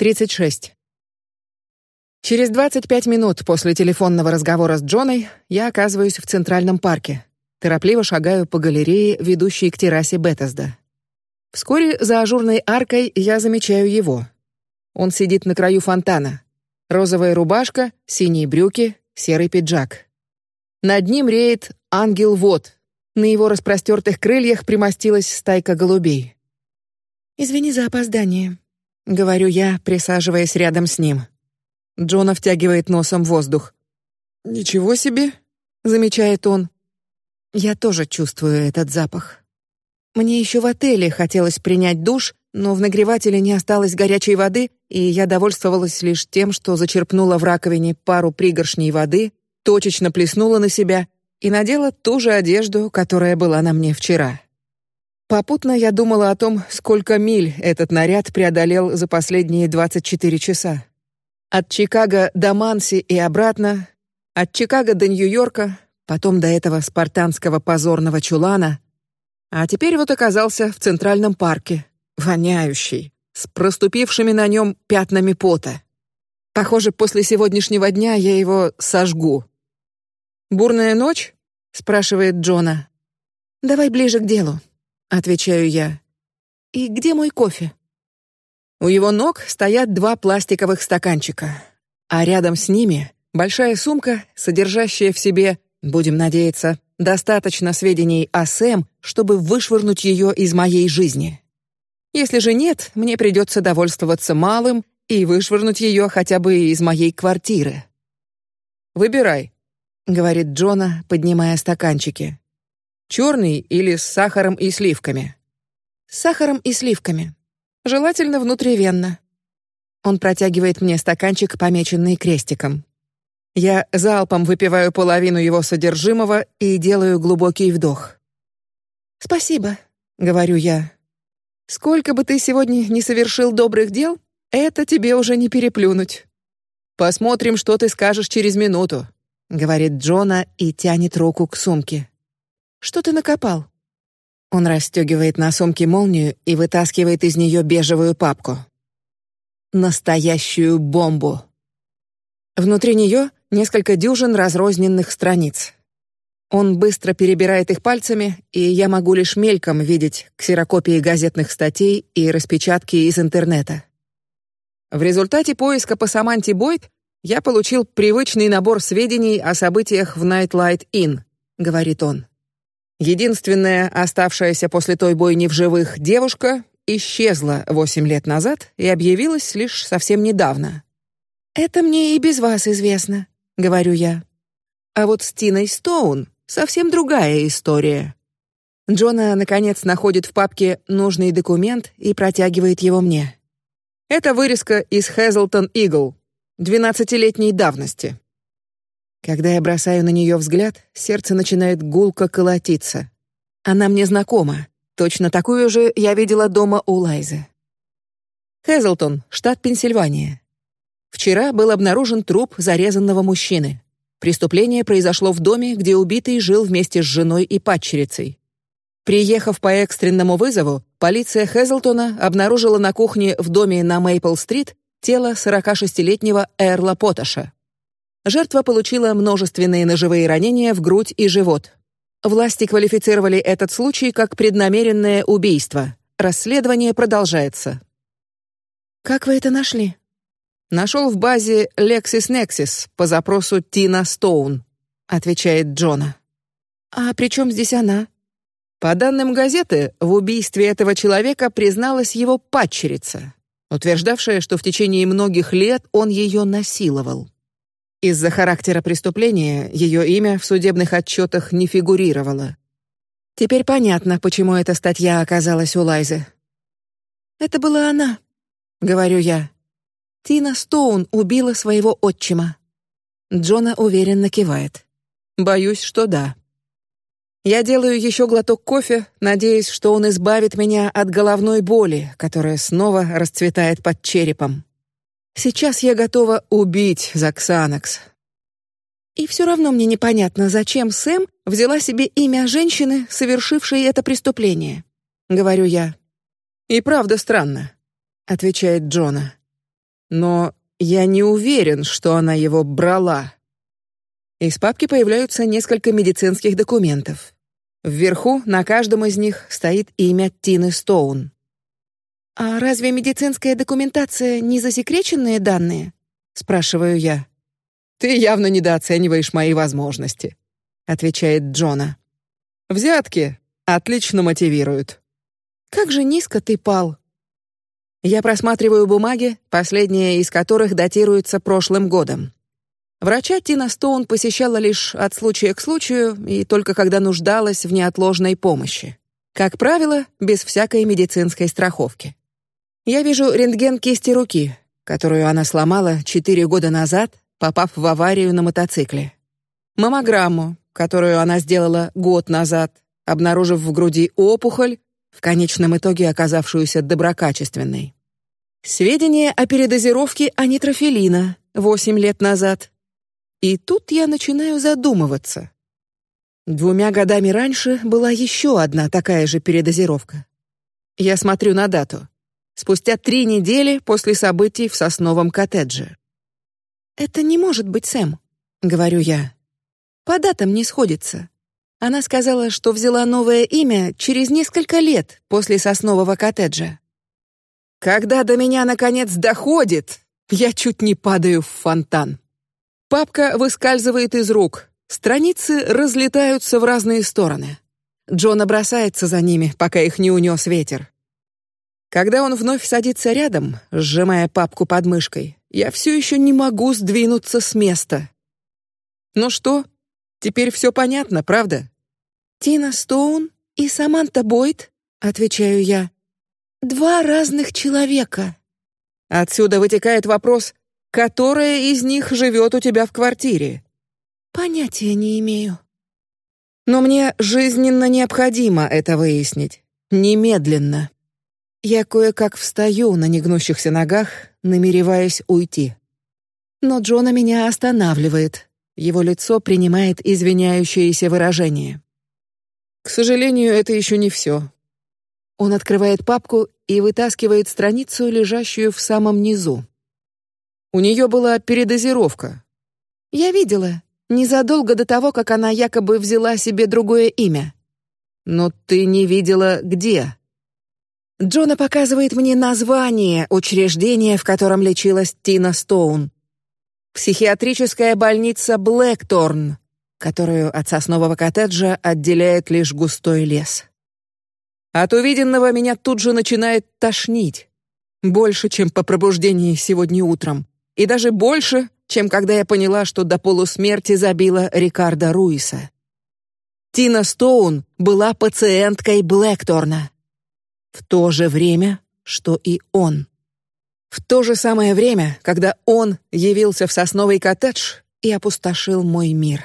36. Через 25 минут после телефонного разговора с Джоной я оказываюсь в Центральном парке. Торопливо шагаю по галерее, ведущей к террасе Бетезда. Вскоре за ажурной аркой я замечаю его. Он сидит на краю фонтана. Розовая рубашка, синие брюки, серый пиджак. Над ним реет ангел вод. На его распростертых крыльях примостилась стайка голубей. Извини за опоздание, говорю я, присаживаясь рядом с ним. Джона втягивает носом воздух. Ничего себе, замечает он. Я тоже чувствую этот запах. Мне еще в отеле хотелось принять душ, но в нагревателе не осталось горячей воды, и я довольствовалась лишь тем, что зачерпнула в раковине пару пригоршней воды, точечно плеснула на себя и надела ту же одежду, которая была на мне вчера. Попутно я думала о том, сколько миль этот наряд преодолел за последние 24 часа. От Чикаго до Манси и обратно, от Чикаго до Нью-Йорка, потом до этого спартанского позорного чулана, а теперь вот оказался в Центральном парке, воняющий, с проступившими на нем пятнами пота. Похоже, после сегодняшнего дня я его сожгу. Бурная ночь? спрашивает Джона. Давай ближе к делу, отвечаю я. И где мой кофе? У его ног стоят два пластиковых стаканчика, а рядом с ними большая сумка, содержащая в себе, будем надеяться, достаточно сведений о Сэм, чтобы вышвырнуть ее из моей жизни. Если же нет, мне придется довольствоваться малым и вышвырнуть ее хотя бы из моей квартиры. Выбирай, говорит Джона, поднимая стаканчики. Черный или с сахаром и сливками? С сахаром и сливками. Желательно внутривенно. Он протягивает мне стаканчик, помеченный крестиком. Я залпом выпиваю половину его содержимого и делаю глубокий вдох. Спасибо, говорю я. Сколько бы ты сегодня не совершил добрых дел, это тебе уже не переплюнуть. Посмотрим, что ты скажешь через минуту, говорит Джона и тянет руку к сумке. Что ты накопал? Он расстегивает на сумке молнию и вытаскивает из нее бежевую папку. Настоящую бомбу. Внутри нее несколько дюжин разрозненных страниц. Он быстро перебирает их пальцами, и я могу лишь мельком видеть ксерокопии газетных статей и распечатки из интернета. В результате поиска по Саманте Бойд я получил привычный набор сведений о событиях в Nightlight Inn, говорит он. Единственная оставшаяся после той бойни в живых девушка исчезла восемь лет назад и объявилась лишь совсем недавно. Это мне и без вас известно, говорю я. А вот с Тиной Стоун совсем другая история. Джона наконец находит в папке нужный документ и протягивает его мне. Это вырезка из Хезлтон Игл, двенадцатилетней давности. Когда я бросаю на нее взгляд, сердце начинает гулко колотиться. Она мне знакома. Точно такую же я видела дома у Лайзы. Хезлтон, штат Пенсильвания. Вчера был обнаружен труп зарезанного мужчины. Преступление произошло в доме, где убитый жил вместе с женой и падчерицей. Приехав по экстренному вызову, полиция Хезлтона обнаружила на кухне в доме на Мейпл-стрит тело 46-летнего Эрла Поташа. Жертва получила множественные ножевые ранения в грудь и живот. Власти квалифицировали этот случай как преднамеренное убийство. Расследование продолжается. Как вы это нашли? Нашел в базе LexisNexis по запросу Тина Стоун, отвечает Джона. А при чем здесь она? По данным газеты, в убийстве этого человека призналась его падчерица, утверждавшая, что в течение многих лет он ее насиловал. Из-за характера преступления ее имя в судебных отчетах не фигурировало. Теперь понятно, почему эта статья оказалась у Лайзы. Это была она, говорю я. Тина Стоун убила своего отчима. Джона уверенно кивает. Боюсь, что да. Я делаю еще глоток кофе, надеясь, что он избавит меня от головной боли, которая снова расцветает под черепом. Сейчас я готова убить Заксанакс. И все равно мне непонятно, зачем Сэм взяла себе имя женщины, совершившей это преступление. Говорю я. И правда странно, отвечает Джона. но я не уверен, что она его брала. Из папки появляются несколько медицинских документов. Вверху на каждом из них стоит имя Тины Стоун. А разве медицинская документация не засекреченные данные? спрашиваю я. Ты явно недооцениваешь мои возможности, отвечает Джона. Взятки отлично мотивируют. Как же низко ты пал. Я просматриваю бумаги, последняя из которых датируется прошлым годом. Врача Тина Стоун посещала лишь от случая к случаю и только когда нуждалась в неотложной помощи. Как правило, без всякой медицинской страховки. Я вижу рентген кисти руки, которую она сломала четыре года назад, попав в аварию на мотоцикле. Маммограмму, которую она сделала год назад, обнаружив в груди опухоль, в конечном итоге оказавшуюся доброкачественной. Сведения о передозировке анитрофилина восемь лет назад. И тут я начинаю задумываться. Двумя годами раньше была еще одна такая же передозировка. Я смотрю на дату спустя три недели после событий в сосновом коттедже. Это не может быть Сэм, говорю я. По датам не сходится. Она сказала, что взяла новое имя через несколько лет после соснового коттеджа. Когда до меня наконец доходит, я чуть не падаю в фонтан. Папка выскальзывает из рук, страницы разлетаются в разные стороны. Джон бросается за ними, пока их не унес ветер. Когда он вновь садится рядом, сжимая папку под мышкой, я все еще не могу сдвинуться с места. Ну что? Теперь все понятно, правда? Тина Стоун и Саманта Бойд, отвечаю я. Два разных человека. Отсюда вытекает вопрос, которая из них живет у тебя в квартире. Понятия не имею. Но мне жизненно необходимо это выяснить немедленно. Я кое-как встаю на негнущихся ногах, намереваясь уйти. Но Джона меня останавливает. Его лицо принимает извиняющееся выражение. К сожалению, это еще не все. Он открывает папку и вытаскивает страницу, лежащую в самом низу. У нее была передозировка. Я видела незадолго до того, как она якобы взяла себе другое имя. Но ты не видела где? Джона показывает мне название учреждения, в котором лечилась Тина Стоун. Психиатрическая больница Блэкторн, которую от соснового коттеджа отделяет лишь густой лес. От увиденного меня тут же начинает тошнить, больше, чем по пробуждении сегодня утром, и даже больше, чем когда я поняла, что до полусмерти забила Рикардо Руиса. Тина Стоун была пациенткой Блэкторна в то же время, что и он. В то же самое время, когда он явился в сосновый коттедж и опустошил мой мир.